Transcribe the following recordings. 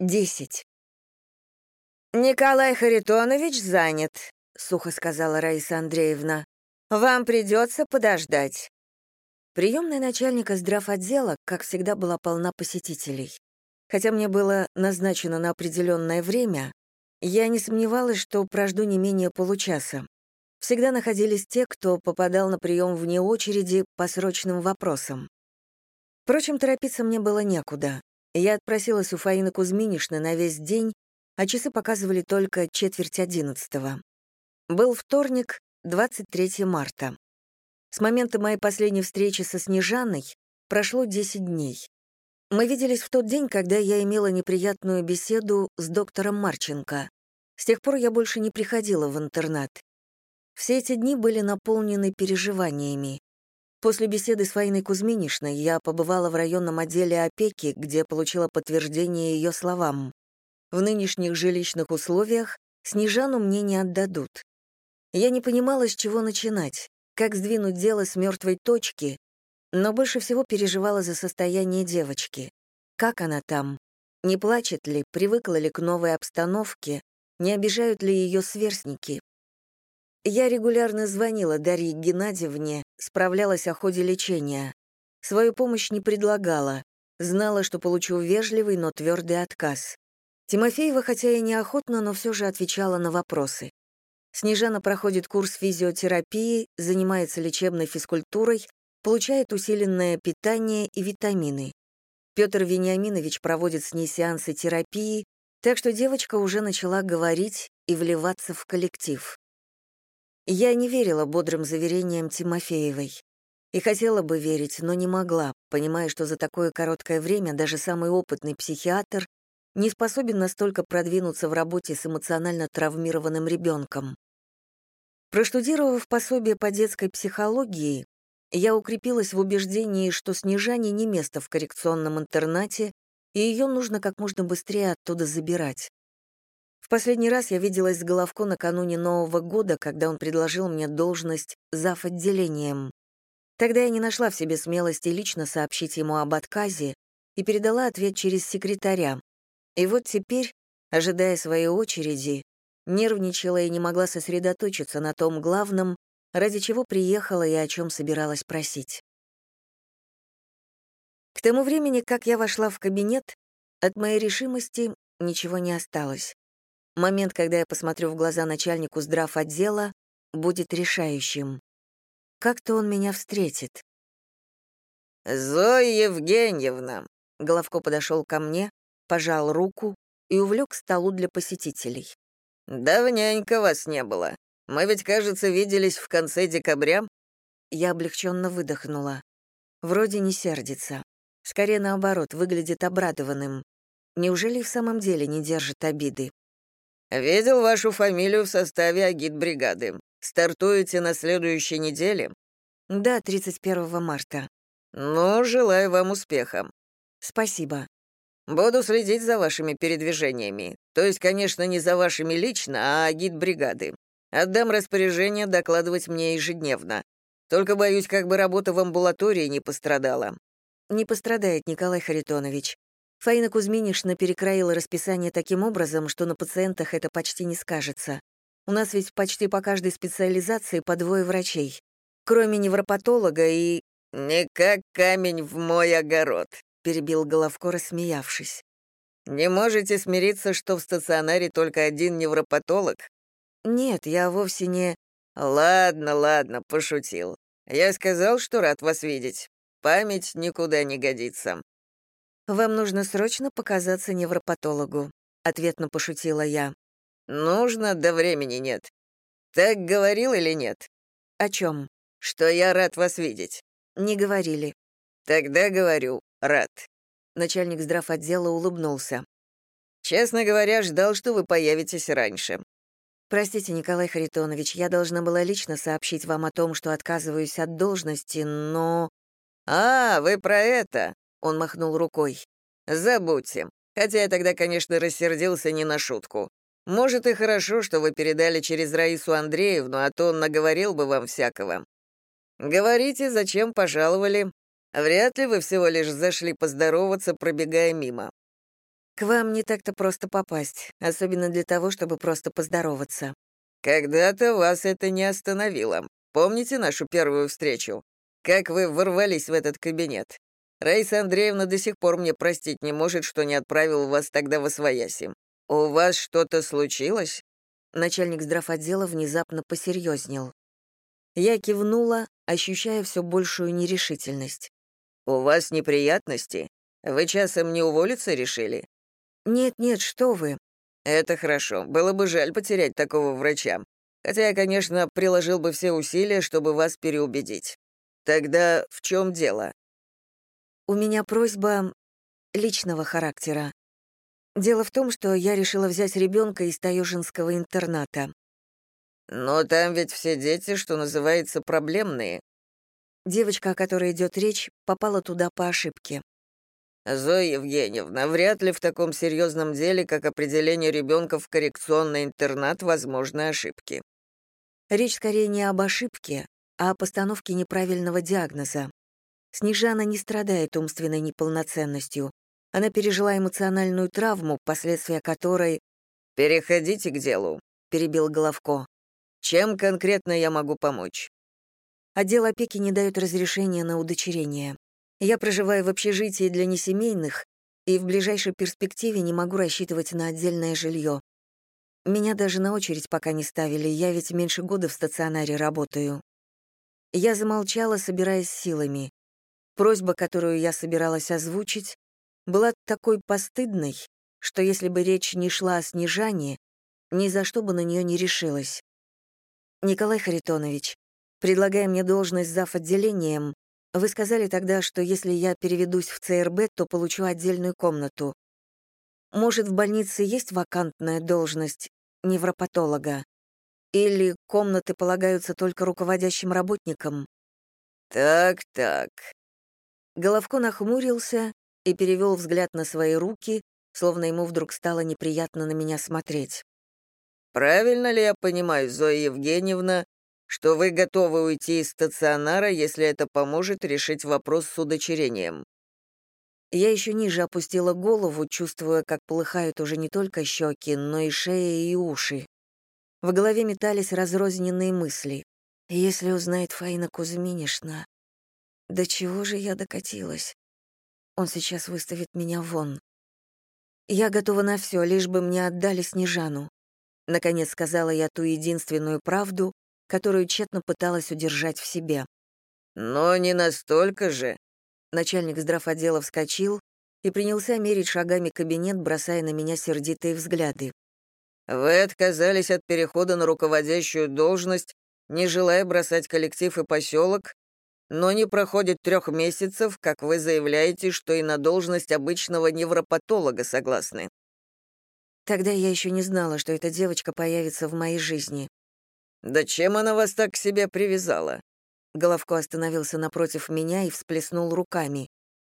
10. «Николай Харитонович занят», — сухо сказала Раиса Андреевна. «Вам придется подождать». Приемная начальника здравотдела, как всегда, была полна посетителей. Хотя мне было назначено на определенное время, я не сомневалась, что прожду не менее получаса. Всегда находились те, кто попадал на прием вне очереди по срочным вопросам. Впрочем, торопиться мне было некуда. Я отпросилась у Фаины Кузьминишны на весь день, а часы показывали только четверть одиннадцатого. Был вторник, 23 марта. С момента моей последней встречи со Снежаной прошло 10 дней. Мы виделись в тот день, когда я имела неприятную беседу с доктором Марченко. С тех пор я больше не приходила в интернат. Все эти дни были наполнены переживаниями. После беседы с Фаиной Кузьминишной я побывала в районном отделе опеки, где получила подтверждение ее словам. В нынешних жилищных условиях Снежану мне не отдадут. Я не понимала, с чего начинать, как сдвинуть дело с мертвой точки, но больше всего переживала за состояние девочки. Как она там? Не плачет ли, привыкла ли к новой обстановке, не обижают ли ее сверстники, я регулярно звонила Дарье Геннадьевне, справлялась о ходе лечения. Свою помощь не предлагала, знала, что получу вежливый, но твердый отказ. Тимофеева, хотя и неохотно, но все же отвечала на вопросы. Снежана проходит курс физиотерапии, занимается лечебной физкультурой, получает усиленное питание и витамины. Петр Вениаминович проводит с ней сеансы терапии, так что девочка уже начала говорить и вливаться в коллектив. Я не верила бодрым заверениям Тимофеевой. И хотела бы верить, но не могла, понимая, что за такое короткое время даже самый опытный психиатр не способен настолько продвинуться в работе с эмоционально травмированным ребенком. Проштудировав пособие по детской психологии, я укрепилась в убеждении, что Снежане не место в коррекционном интернате, и ее нужно как можно быстрее оттуда забирать последний раз я виделась с Головко накануне Нового года, когда он предложил мне должность зав. отделением. Тогда я не нашла в себе смелости лично сообщить ему об отказе и передала ответ через секретаря. И вот теперь, ожидая своей очереди, нервничала и не могла сосредоточиться на том главном, ради чего приехала и о чем собиралась просить. К тому времени, как я вошла в кабинет, от моей решимости ничего не осталось. Момент, когда я посмотрю в глаза начальнику здрав отдела, будет решающим. Как-то он меня встретит. «Зоя Евгеньевна!» Головко подошел ко мне, пожал руку и увлек к столу для посетителей. «Давненько вас не было. Мы ведь, кажется, виделись в конце декабря». Я облегченно выдохнула. Вроде не сердится. Скорее наоборот, выглядит обрадованным. Неужели в самом деле не держит обиды? «Видел вашу фамилию в составе агитбригады. Стартуете на следующей неделе?» «Да, 31 марта». «Ну, желаю вам успеха». «Спасибо». «Буду следить за вашими передвижениями. То есть, конечно, не за вашими лично, а агитбригады. Отдам распоряжение докладывать мне ежедневно. Только боюсь, как бы работа в амбулатории не пострадала». «Не пострадает, Николай Харитонович. Фаина Кузьминишна перекроила расписание таким образом, что на пациентах это почти не скажется. У нас ведь почти по каждой специализации по двое врачей. Кроме невропатолога и... «Не как камень в мой огород», — перебил Головко, рассмеявшись. «Не можете смириться, что в стационаре только один невропатолог?» «Нет, я вовсе не...» «Ладно, ладно, пошутил. Я сказал, что рад вас видеть. Память никуда не годится. «Вам нужно срочно показаться невропатологу», — ответно пошутила я. «Нужно, да времени нет. Так говорил или нет?» «О чем? «Что я рад вас видеть». «Не говорили». «Тогда говорю, рад». Начальник здравотдела улыбнулся. «Честно говоря, ждал, что вы появитесь раньше». «Простите, Николай Харитонович, я должна была лично сообщить вам о том, что отказываюсь от должности, но...» «А, вы про это?» Он махнул рукой. «Забудьте. Хотя я тогда, конечно, рассердился не на шутку. Может, и хорошо, что вы передали через Раису Андреевну, а то он наговорил бы вам всякого. Говорите, зачем пожаловали? Вряд ли вы всего лишь зашли поздороваться, пробегая мимо». К вам не так-то просто попасть, особенно для того, чтобы просто поздороваться. Когда-то вас это не остановило. Помните нашу первую встречу? Как вы ворвались в этот кабинет? Раиса Андреевна до сих пор мне простить не может, что не отправил вас тогда в Освояси. У вас что-то случилось?» Начальник здравотдела внезапно посерьезнел. Я кивнула, ощущая все большую нерешительность. «У вас неприятности? Вы часом не уволиться решили?» «Нет-нет, что вы». «Это хорошо. Было бы жаль потерять такого врача. Хотя я, конечно, приложил бы все усилия, чтобы вас переубедить. Тогда в чем дело?» «У меня просьба личного характера. Дело в том, что я решила взять ребенка из Таежинского интерната. Но там ведь все дети, что называется, проблемные. Девочка, о которой идет речь, попала туда по ошибке. Зоя Евгеньевна, вряд ли в таком серьезном деле, как определение ребенка в коррекционный интернат, возможны ошибки. Речь скорее не об ошибке, а о постановке неправильного диагноза. Снежана не страдает умственной неполноценностью. Она пережила эмоциональную травму, последствия которой... «Переходите к делу», — перебил Головко. «Чем конкретно я могу помочь?» Отдел опеки не дает разрешения на удочерение. Я проживаю в общежитии для несемейных и в ближайшей перспективе не могу рассчитывать на отдельное жилье. Меня даже на очередь пока не ставили, я ведь меньше года в стационаре работаю. Я замолчала, собираясь силами. Просьба, которую я собиралась озвучить, была такой постыдной, что если бы речь не шла о снижании, ни за что бы на нее не решилась. Николай Харитонович, предлагая мне должность зав. отделением, вы сказали тогда, что если я переведусь в ЦРБ, то получу отдельную комнату. Может, в больнице есть вакантная должность невропатолога? Или комнаты полагаются только руководящим работникам? Так-так. Головко нахмурился и перевел взгляд на свои руки, словно ему вдруг стало неприятно на меня смотреть. «Правильно ли я понимаю, Зоя Евгеньевна, что вы готовы уйти из стационара, если это поможет решить вопрос с удочерением?» Я еще ниже опустила голову, чувствуя, как полыхают уже не только щеки, но и шея и уши. В голове метались разрозненные мысли. «Если узнает Фаина Кузьминишна, до чего же я докатилась? Он сейчас выставит меня вон. Я готова на все, лишь бы мне отдали Снежану. Наконец сказала я ту единственную правду, которую тщетно пыталась удержать в себе. «Но не настолько же». Начальник здравотдела вскочил и принялся мерить шагами кабинет, бросая на меня сердитые взгляды. «Вы отказались от перехода на руководящую должность, не желая бросать коллектив и поселок, но не проходит трех месяцев, как вы заявляете, что и на должность обычного невропатолога согласны. Тогда я еще не знала, что эта девочка появится в моей жизни. Да чем она вас так к себе привязала? Головко остановился напротив меня и всплеснул руками.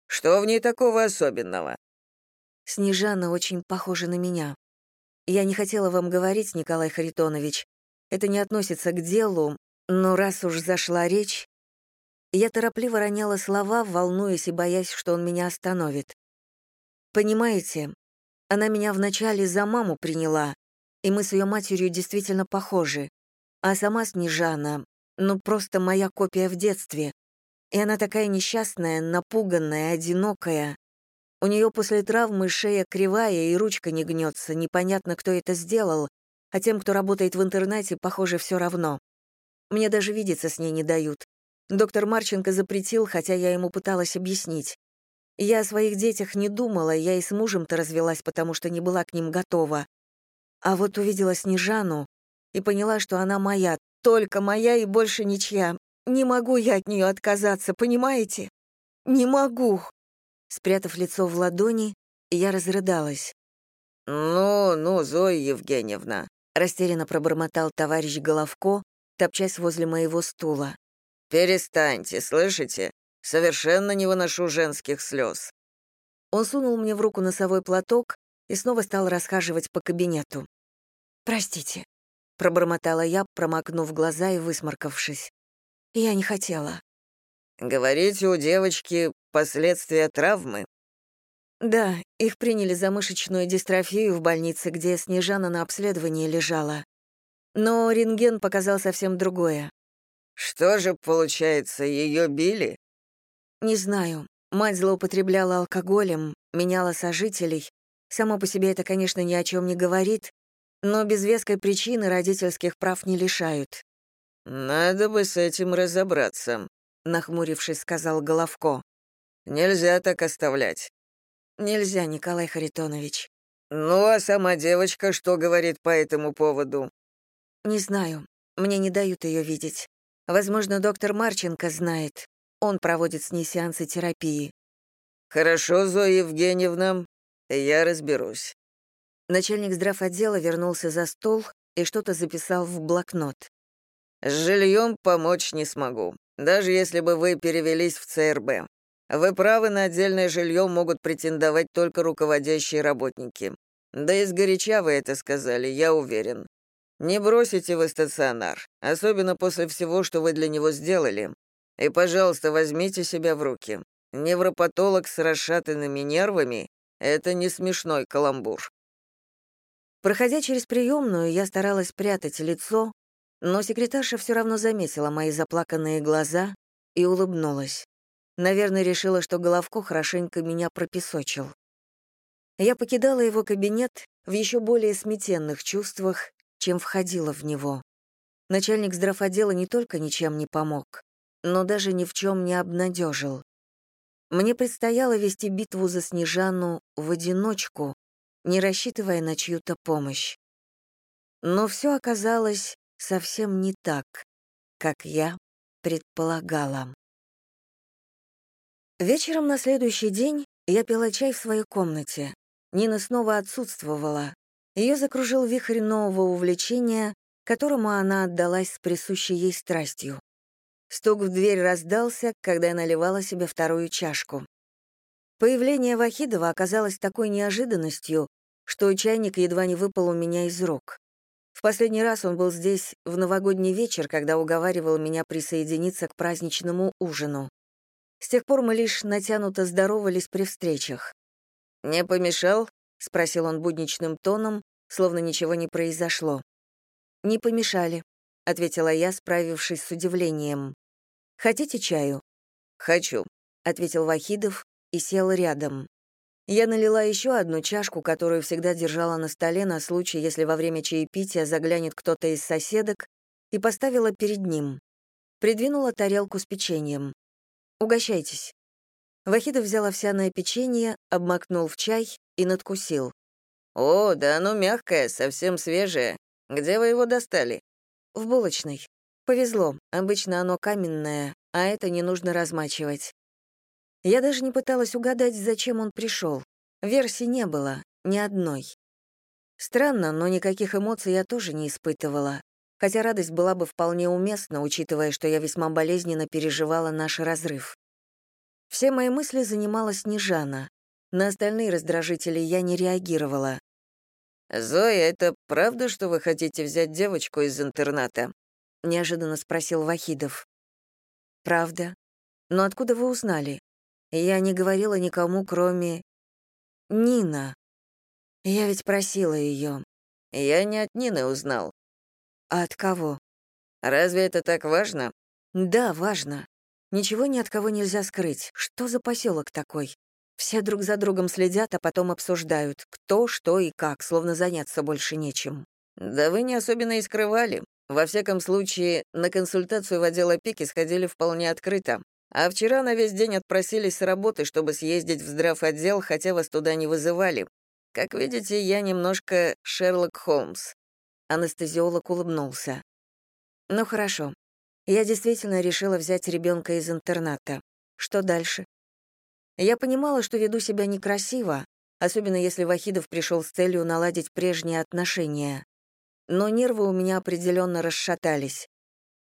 Что в ней такого особенного? Снежана очень похожа на меня. Я не хотела вам говорить, Николай Харитонович. Это не относится к делу, но раз уж зашла речь, я торопливо роняла слова, волнуясь и боясь, что он меня остановит. «Понимаете, она меня вначале за маму приняла, и мы с ее матерью действительно похожи. А сама Снежана, ну просто моя копия в детстве. И она такая несчастная, напуганная, одинокая. У нее после травмы шея кривая и ручка не гнется, непонятно, кто это сделал, а тем, кто работает в интернате, похоже, все равно. Мне даже видеться с ней не дают. Доктор Марченко запретил, хотя я ему пыталась объяснить. Я о своих детях не думала, я и с мужем-то развелась, потому что не была к ним готова. А вот увидела Снежану и поняла, что она моя, только моя и больше ничья. Не могу я от нее отказаться, понимаете? Не могу. Спрятав лицо в ладони, я разрыдалась. «Ну, ну, Зоя Евгеньевна», — растерянно пробормотал товарищ Головко, топчась возле моего стула. «Перестаньте, слышите? Совершенно не выношу женских слез». Он сунул мне в руку носовой платок и снова стал расхаживать по кабинету. «Простите», — пробормотала я, промокнув глаза и высморкавшись. «Я не хотела». «Говорите, у девочки последствия травмы?» Да, их приняли за мышечную дистрофию в больнице, где Снежана на обследовании лежала. Но рентген показал совсем другое. Что же, получается, ее били? Не знаю. Мать злоупотребляла алкоголем, меняла сожителей. Само по себе это, конечно, ни о чем не говорит, но без веской причины родительских прав не лишают. «Надо бы с этим разобраться», — нахмурившись, сказал Головко. «Нельзя так оставлять». «Нельзя, Николай Харитонович». «Ну, а сама девочка что говорит по этому поводу?» «Не знаю. Мне не дают ее видеть. Возможно, доктор Марченко знает. Он проводит с ней сеансы терапии». «Хорошо, Зоя Евгеньевна, я разберусь». Начальник здравотдела вернулся за стол и что-то записал в блокнот. «С жильем помочь не смогу, даже если бы вы перевелись в ЦРБ. Вы правы, на отдельное жилье могут претендовать только руководящие работники. Да и сгоряча вы это сказали, я уверен. Не бросите вы стационар, особенно после всего, что вы для него сделали. И, пожалуйста, возьмите себя в руки. Невропатолог с расшатанными нервами — это не смешной каламбур. Проходя через приемную, я старалась прятать лицо, но секретарша все равно заметила мои заплаканные глаза и улыбнулась. Наверное, решила, что Головко хорошенько меня пропесочил. Я покидала его кабинет в еще более сметенных чувствах, чем входила в него. Начальник здравотдела не только ничем не помог, но даже ни в чем не обнадежил. Мне предстояло вести битву за Снежану в одиночку, не рассчитывая на чью-то помощь. Но все оказалось совсем не так, как я предполагала. Вечером на следующий день я пила чай в своей комнате. Нина снова отсутствовала. Ее закружил вихрь нового увлечения, которому она отдалась с присущей ей страстью. Стук в дверь раздался, когда я наливала себе вторую чашку. Появление Вахидова оказалось такой неожиданностью, что чайник едва не выпал у меня из рук. В последний раз он был здесь в новогодний вечер, когда уговаривал меня присоединиться к праздничному ужину. С тех пор мы лишь натянуто здоровались при встречах. «Не помешал?» — спросил он будничным тоном, словно ничего не произошло. «Не помешали», — ответила я, справившись с удивлением. «Хотите чаю?» «Хочу», — ответил Вахидов и сел рядом. Я налила еще одну чашку, которую всегда держала на столе на случай, если во время чаепития заглянет кто-то из соседок, и поставила перед ним. Придвинула тарелку с печеньем. «Угощайтесь». Вахидов взял овсяное печенье, обмакнул в чай и надкусил. «О, да оно мягкое, совсем свежее. Где вы его достали?» «В булочной. Повезло, обычно оно каменное, а это не нужно размачивать. Я даже не пыталась угадать, зачем он пришел. Версий не было, ни одной. Странно, но никаких эмоций я тоже не испытывала, хотя радость была бы вполне уместна, учитывая, что я весьма болезненно переживала наш разрыв. Все мои мысли занимала Снежана. На остальные раздражители я не реагировала. «Зоя, это правда, что вы хотите взять девочку из интерната?» — неожиданно спросил Вахидов. «Правда. Но откуда вы узнали?» Я не говорила никому, кроме... Нина. Я ведь просила ее. Я не от Нины узнал. А от кого? Разве это так важно? Да, важно. Ничего ни от кого нельзя скрыть. Что за поселок такой? Все друг за другом следят, а потом обсуждают, кто, что и как, словно заняться больше нечем. Да вы не особенно и скрывали. Во всяком случае, на консультацию в отдел опеки сходили вполне открыто. А вчера на весь день отпросились с работы, чтобы съездить в здравотдел, хотя вас туда не вызывали. Как видите, я немножко Шерлок Холмс». Анестезиолог улыбнулся. «Ну хорошо. Я действительно решила взять ребенка из интерната. Что дальше?» Я понимала, что веду себя некрасиво, особенно если Вахидов пришел с целью наладить прежние отношения. Но нервы у меня определенно расшатались.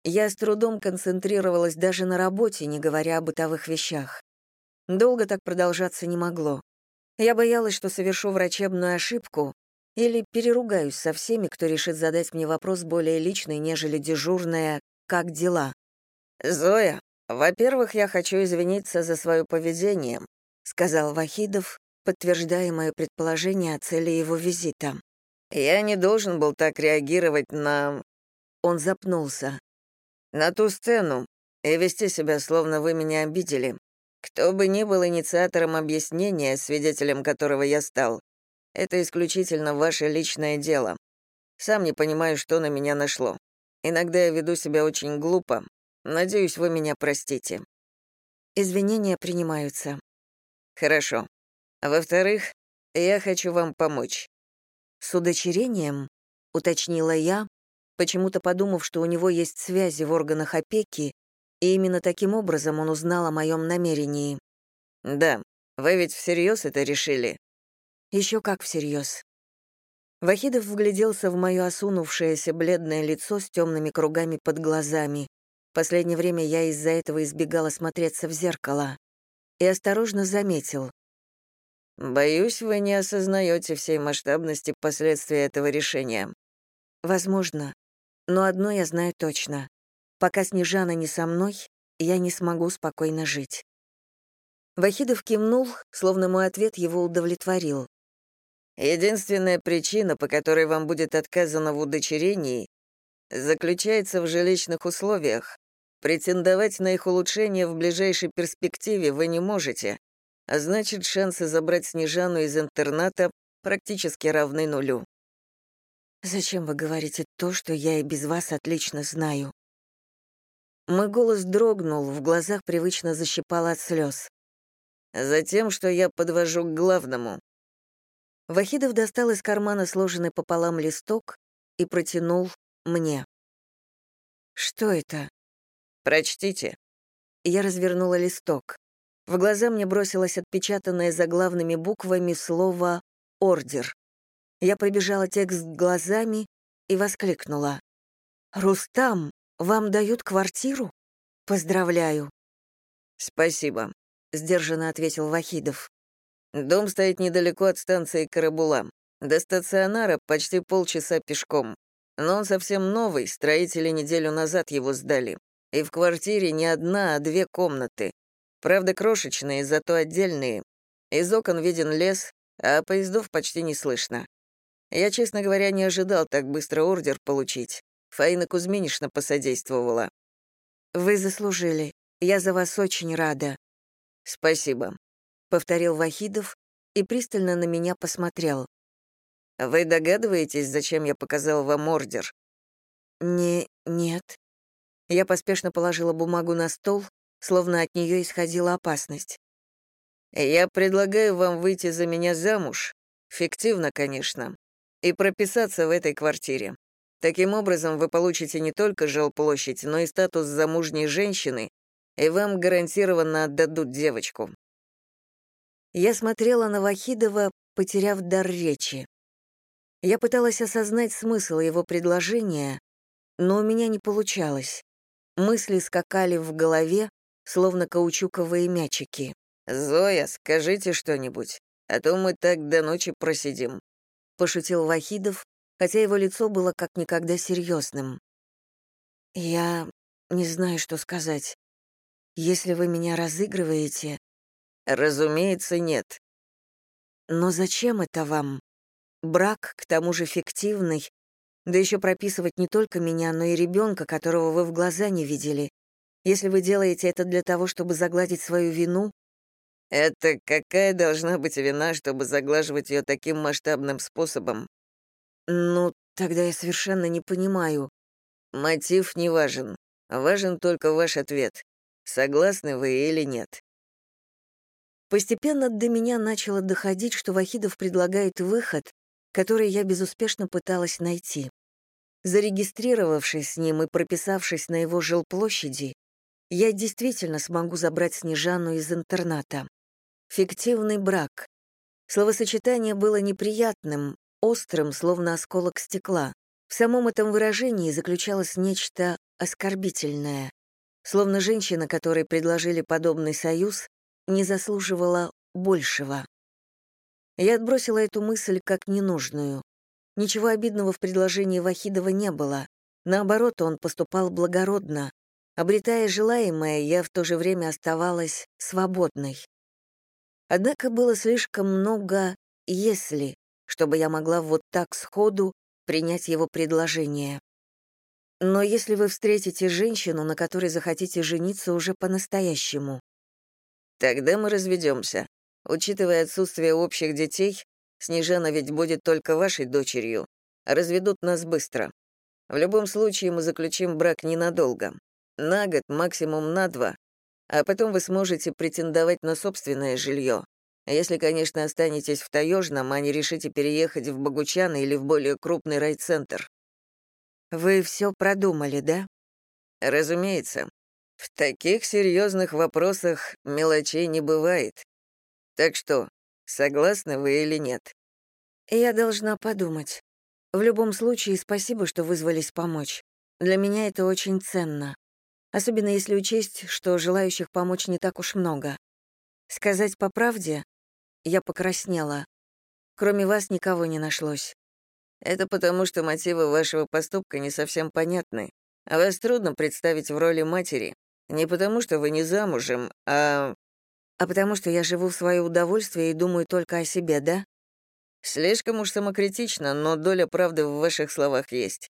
Я с трудом концентрировалась даже на работе, не говоря о бытовых вещах. Долго так продолжаться не могло. Я боялась, что совершу врачебную ошибку или переругаюсь со всеми, кто решит задать мне вопрос более личный, нежели дежурная «как дела?». «Зоя, во-первых, я хочу извиниться за свое поведение», сказал Вахидов подтверждая мое предположение о цели его визита. «Я не должен был так реагировать на...» Он запнулся. «На ту сцену и вести себя, словно вы меня обидели. Кто бы ни был инициатором объяснения, свидетелем которого я стал, это исключительно ваше личное дело. Сам не понимаю, что на меня нашло. Иногда я веду себя очень глупо. Надеюсь, вы меня простите». Извинения принимаются. Хорошо. Во-вторых, я хочу вам помочь. С удочерением, уточнила я, почему-то подумав, что у него есть связи в органах опеки, и именно таким образом он узнал о моем намерении. Да, вы ведь всерьез это решили? Еще как всерьез. Вахидов вгляделся в мое осунувшееся бледное лицо с темными кругами под глазами. Последнее время я из-за этого избегала смотреться в зеркало. И осторожно заметил. «Боюсь, вы не осознаете всей масштабности последствий этого решения». «Возможно. Но одно я знаю точно. Пока Снежана не со мной, я не смогу спокойно жить». Вахидов кивнул, словно мой ответ его удовлетворил. Единственная причина, по которой вам будет отказано в удочерении, заключается в жилищных условиях. Претендовать на их улучшение в ближайшей перспективе вы не можете, а значит, шансы забрать Снежану из интерната практически равны нулю. «Зачем вы говорите то, что я и без вас отлично знаю?» Мой голос дрогнул, в глазах привычно защипал от слез. «Затем, что я подвожу к главному. Вахидов достал из кармана сложенный пополам листок и протянул мне. «Что это?» «Прочтите». Я развернула листок. В глаза мне бросилось отпечатанное заглавными буквами слово «Ордер». Я пробежала текст глазами и воскликнула. «Рустам, вам дают квартиру? Поздравляю». «Спасибо», — сдержанно ответил Вахидов. Дом стоит недалеко от станции Карабула. До стационара почти полчаса пешком. Но он совсем новый, строители неделю назад его сдали. И в квартире не одна, а две комнаты. Правда, крошечные, зато отдельные. Из окон виден лес, а поездов почти не слышно. Я, честно говоря, не ожидал так быстро ордер получить. Фаина Кузьминишна посодействовала. «Вы заслужили. Я за вас очень рада». «Спасибо. — повторил Вахидов и пристально на меня посмотрел. «Вы догадываетесь, зачем я показал вам ордер?» «Не... нет». Я поспешно положила бумагу на стол, словно от нее исходила опасность. «Я предлагаю вам выйти за меня замуж, фиктивно, конечно, и прописаться в этой квартире. Таким образом, вы получите не только жилплощадь, но и статус замужней женщины, и вам гарантированно отдадут девочку. Я смотрела на Вахидова, потеряв дар речи. Я пыталась осознать смысл его предложения, но у меня не получалось. Мысли скакали в голове, словно каучуковые мячики. «Зоя, скажите что-нибудь, а то мы так до ночи просидим», — пошутил Вахидов, хотя его лицо было как никогда серьезным. «Я не знаю, что сказать. Если вы меня разыгрываете, Разумеется, нет. Но зачем это вам? Брак, к тому же фиктивный, да еще прописывать не только меня, но и ребенка, которого вы в глаза не видели. Если вы делаете это для того, чтобы загладить свою вину... Это какая должна быть вина, чтобы заглаживать ее таким масштабным способом? Ну, тогда я совершенно не понимаю. Мотив не важен. Важен только ваш ответ. Согласны вы или нет? Постепенно до меня начало доходить, что Вахидов предлагает выход, который я безуспешно пыталась найти. Зарегистрировавшись с ним и прописавшись на его жилплощади, я действительно смогу забрать Снежану из интерната. Фиктивный брак. Словосочетание было неприятным, острым, словно осколок стекла. В самом этом выражении заключалось нечто оскорбительное. Словно женщина, которой предложили подобный союз, не заслуживала большего. Я отбросила эту мысль как ненужную. Ничего обидного в предложении Вахидова не было. Наоборот, он поступал благородно. Обретая желаемое, я в то же время оставалась свободной. Однако было слишком много «если», чтобы я могла вот так сходу принять его предложение. Но если вы встретите женщину, на которой захотите жениться уже по-настоящему? Тогда мы разведемся. Учитывая отсутствие общих детей, Снежана ведь будет только вашей дочерью. Разведут нас быстро. В любом случае мы заключим брак ненадолго. На год, максимум на два. А потом вы сможете претендовать на собственное жилье. Если, конечно, останетесь в Таежном, а не решите переехать в Богучан или в более крупный райцентр. Вы все продумали, да? Разумеется. В таких серьезных вопросах мелочей не бывает. Так что, согласны вы или нет? Я должна подумать. В любом случае, спасибо, что вызвались помочь. Для меня это очень ценно. Особенно если учесть, что желающих помочь не так уж много. Сказать по правде, я покраснела. Кроме вас никого не нашлось. Это потому, что мотивы вашего поступка не совсем понятны. А вас трудно представить в роли матери. Не потому, что вы не замужем, а... А потому, что я живу в свое удовольствие и думаю только о себе, да? Слишком уж самокритично, но доля правды в ваших словах есть.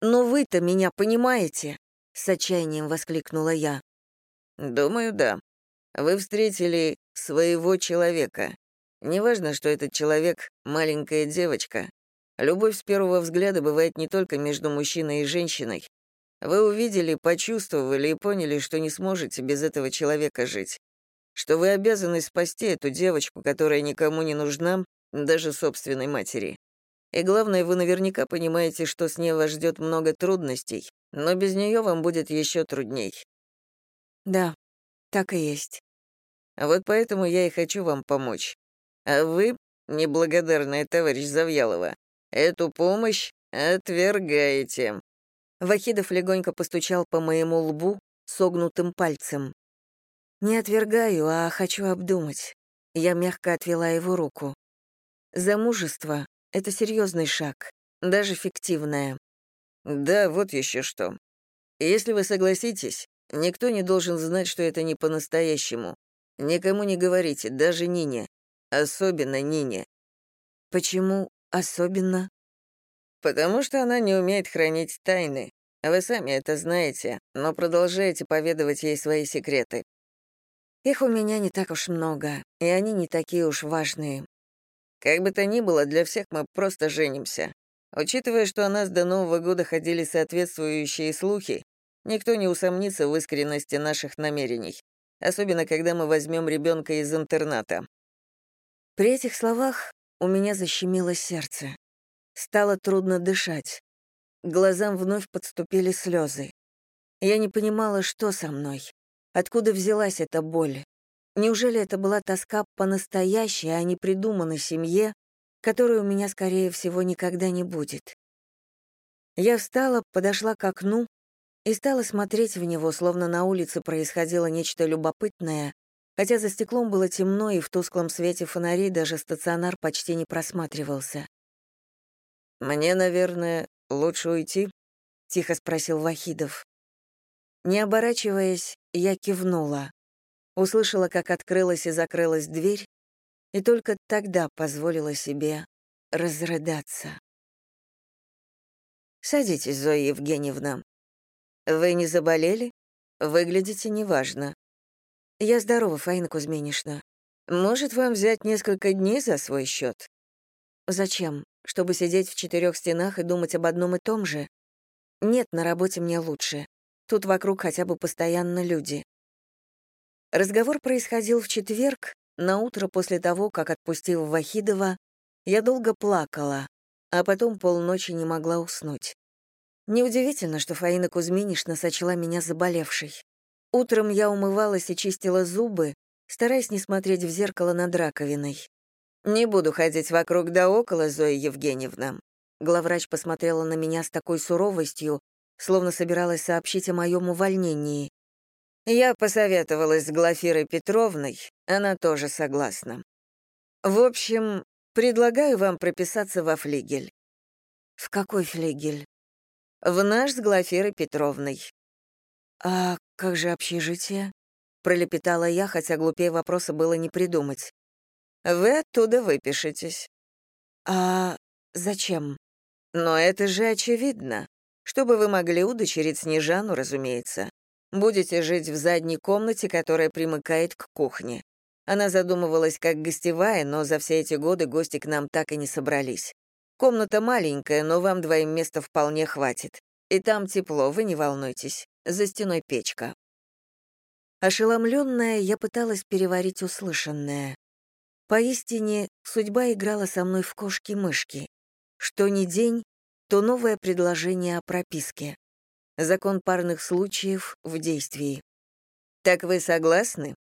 «Но вы-то меня понимаете?» — с отчаянием воскликнула я. «Думаю, да. Вы встретили своего человека. Неважно, что этот человек — маленькая девочка. Любовь с первого взгляда бывает не только между мужчиной и женщиной. Вы увидели, почувствовали и поняли, что не сможете без этого человека жить. Что вы обязаны спасти эту девочку, которая никому не нужна, даже собственной матери. И главное, вы наверняка понимаете, что с ней вас ждет много трудностей, но без нее вам будет еще трудней. Да, так и есть. Вот поэтому я и хочу вам помочь. А вы, неблагодарная товарищ Завьялова, эту помощь отвергаете. Вахидов легонько постучал по моему лбу согнутым пальцем. «Не отвергаю, а хочу обдумать». Я мягко отвела его руку. Замужество — это серьезный шаг, даже фиктивное. Да, вот еще что. Если вы согласитесь, никто не должен знать, что это не по-настоящему. Никому не говорите, даже Нине. Особенно Нине. Почему особенно? Потому что она не умеет хранить тайны. Вы сами это знаете, но продолжаете поведывать ей свои секреты. Их у меня не так уж много, и они не такие уж важные. Как бы то ни было, для всех мы просто женимся. Учитывая, что о нас до Нового года ходили соответствующие слухи, никто не усомнится в искренности наших намерений, особенно когда мы возьмем ребенка из интерната. При этих словах у меня защемило сердце. Стало трудно дышать. Глазам вновь подступили слезы. Я не понимала, что со мной. Откуда взялась эта боль? Неужели это была тоска по настоящей, а не придуманной семье, которой у меня, скорее всего, никогда не будет? Я встала, подошла к окну и стала смотреть в него, словно на улице происходило нечто любопытное, хотя за стеклом было темно, и в тусклом свете фонарей даже стационар почти не просматривался. «Мне, наверное, лучше уйти?» — тихо спросил Вахидов. Не оборачиваясь, я кивнула услышала, как открылась и закрылась дверь, и только тогда позволила себе разрыдаться. «Садитесь, Зоя Евгеньевна. Вы не заболели? Выглядите неважно. Я здорова, Фаина Кузьминишна. Может, вам взять несколько дней за свой счет? Зачем? Чтобы сидеть в четырех стенах и думать об одном и том же? Нет, на работе мне лучше. Тут вокруг хотя бы постоянно люди. Разговор происходил в четверг, на утро после того, как отпустил Вахидова, я долго плакала, а потом полночи не могла уснуть. Неудивительно, что Фаина Кузьминишна сочла меня заболевшей. Утром я умывалась и чистила зубы, стараясь не смотреть в зеркало над раковиной. «Не буду ходить вокруг да около, Зоя Евгеньевна». Главврач посмотрела на меня с такой суровостью, словно собиралась сообщить о моем увольнении. Я посоветовалась с Глафирой Петровной, она тоже согласна. В общем, предлагаю вам прописаться во флигель. В какой флигель? В наш с Глафирой Петровной. А как же общежитие? Пролепетала я, хотя глупее вопроса было не придумать. Вы оттуда выпишетесь. А зачем? Но это же очевидно. Чтобы вы могли удочерить Снежану, разумеется. Будете жить в задней комнате, которая примыкает к кухне. Она задумывалась как гостевая, но за все эти годы гости к нам так и не собрались. Комната маленькая, но вам двоим места вполне хватит. И там тепло, вы не волнуйтесь. За стеной печка. Ошеломленная, я пыталась переварить услышанное. Поистине, судьба играла со мной в кошки-мышки. Что ни день, то новое предложение о прописке. Закон парных случаев в действии. Так вы согласны?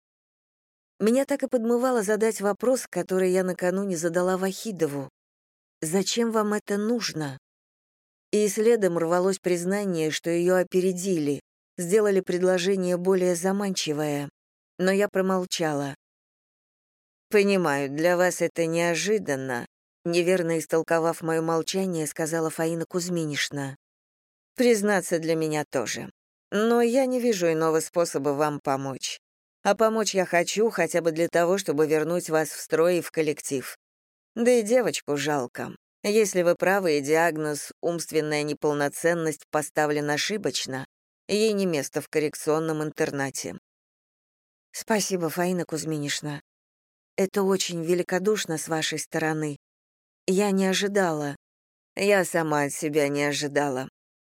Меня так и подмывало задать вопрос, который я накануне задала Вахидову. «Зачем вам это нужно?» И следом рвалось признание, что ее опередили, сделали предложение более заманчивое, но я промолчала. «Понимаю, для вас это неожиданно», неверно истолковав мое молчание, сказала Фаина Кузьминишна. «Признаться, для меня тоже. Но я не вижу иного способа вам помочь. А помочь я хочу хотя бы для того, чтобы вернуть вас в строй и в коллектив. Да и девочку жалко. Если вы правы, и диагноз «умственная неполноценность» поставлен ошибочно, Ей не место в коррекционном интернате. Спасибо, Фаина Кузьминишна. Это очень великодушно с вашей стороны. Я не ожидала. Я сама от себя не ожидала.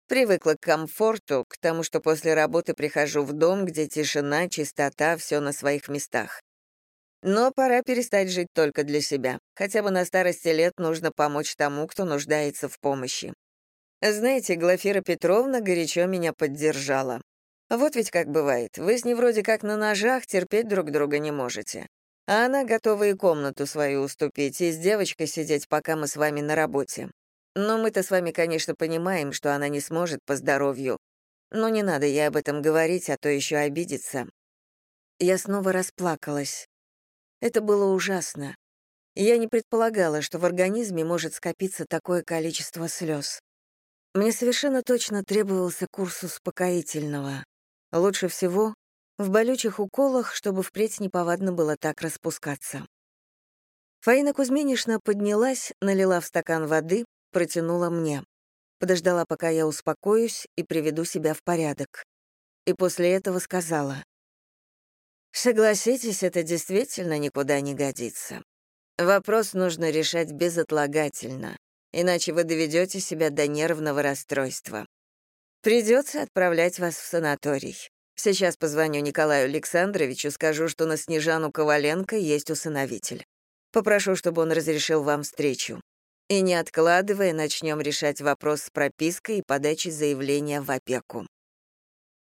Привыкла к комфорту, к тому, что после работы прихожу в дом, где тишина, чистота, все на своих местах. Но пора перестать жить только для себя. Хотя бы на старости лет нужно помочь тому, кто нуждается в помощи. Знаете, Глафира Петровна горячо меня поддержала. Вот ведь как бывает, вы с ней вроде как на ножах терпеть друг друга не можете. А она готова и комнату свою уступить, и с девочкой сидеть, пока мы с вами на работе. Но мы-то с вами, конечно, понимаем, что она не сможет по здоровью. Но не надо ей об этом говорить, а то еще обидится. Я снова расплакалась. Это было ужасно. Я не предполагала, что в организме может скопиться такое количество слез. Мне совершенно точно требовался курс успокоительного. Лучше всего в болючих уколах, чтобы впредь неповадно было так распускаться. Фаина Кузьминишна поднялась, налила в стакан воды, протянула мне. Подождала, пока я успокоюсь и приведу себя в порядок. И после этого сказала. «Согласитесь, это действительно никуда не годится. Вопрос нужно решать безотлагательно иначе вы доведете себя до нервного расстройства. Придется отправлять вас в санаторий. Сейчас позвоню Николаю Александровичу, скажу, что на Снежану Коваленко есть усыновитель. Попрошу, чтобы он разрешил вам встречу. И не откладывая, начнем решать вопрос с пропиской и подачей заявления в опеку.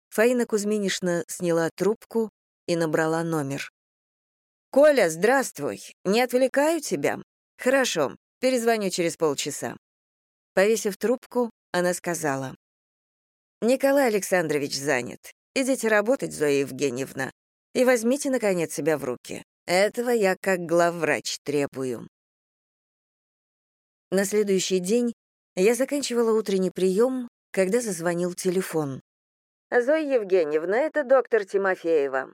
Фаина Кузьминишна сняла трубку и набрала номер. «Коля, здравствуй. Не отвлекаю тебя? Хорошо. Перезвоню через полчаса». Повесив трубку, она сказала. «Николай Александрович занят. Идите работать, Зоя Евгеньевна, и возьмите, наконец, себя в руки. Этого я как главврач требую». На следующий день я заканчивала утренний прием, когда зазвонил телефон. «Зоя Евгеньевна, это доктор Тимофеева».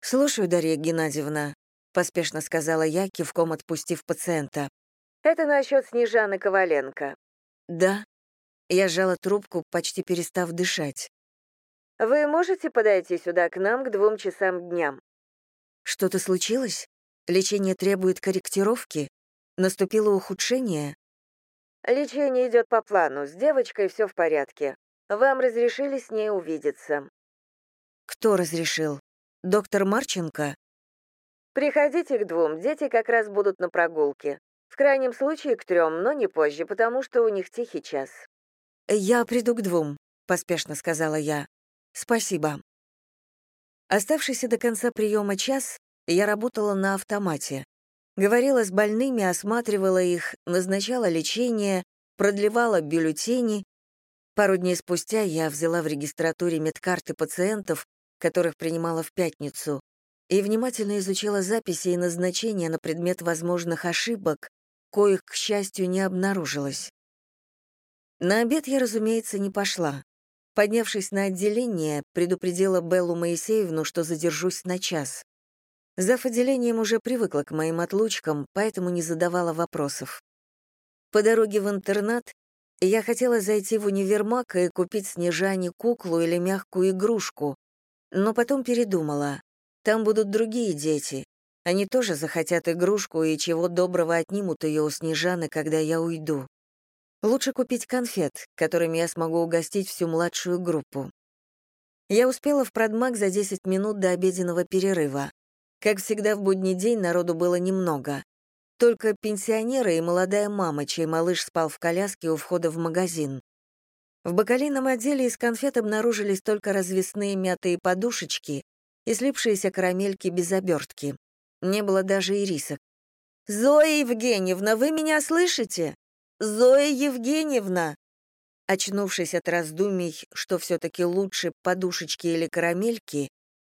«Слушаю, Дарья Геннадьевна», — поспешно сказала я, кивком отпустив пациента. Это насчет Снежаны Коваленко. Да. Я сжала трубку, почти перестав дышать. Вы можете подойти сюда к нам к двум часам дня? Что-то случилось? Лечение требует корректировки? Наступило ухудшение? Лечение идет по плану. С девочкой все в порядке. Вам разрешили с ней увидеться. Кто разрешил? Доктор Марченко? Приходите к двум, дети как раз будут на прогулке. В крайнем случае к трем, но не позже, потому что у них тихий час. «Я приду к двум», — поспешно сказала я. «Спасибо». Оставшийся до конца приема час я работала на автомате. Говорила с больными, осматривала их, назначала лечение, продлевала бюллетени. Пару дней спустя я взяла в регистратуре медкарты пациентов, которых принимала в пятницу, и внимательно изучила записи и назначения на предмет возможных ошибок, коих, к счастью, не обнаружилось. На обед я, разумеется, не пошла. Поднявшись на отделение, предупредила Беллу Моисеевну, что задержусь на час. Зав. отделением уже привыкла к моим отлучкам, поэтому не задавала вопросов. По дороге в интернат я хотела зайти в универмаг и купить Снежане куклу или мягкую игрушку, но потом передумала. Там будут другие дети. Они тоже захотят игрушку и чего доброго отнимут ее у Снежаны, когда я уйду. Лучше купить конфет, которыми я смогу угостить всю младшую группу. Я успела в продмаг за 10 минут до обеденного перерыва. Как всегда в будний день народу было немного. Только пенсионеры и молодая мама, чей малыш спал в коляске у входа в магазин. В бакалейном отделе из конфет обнаружились только развесные мятые подушечки и слипшиеся карамельки без обертки. Не было даже ирисок. «Зоя Евгеньевна, вы меня слышите? Зоя Евгеньевна!» Очнувшись от раздумий, что все-таки лучше подушечки или карамельки,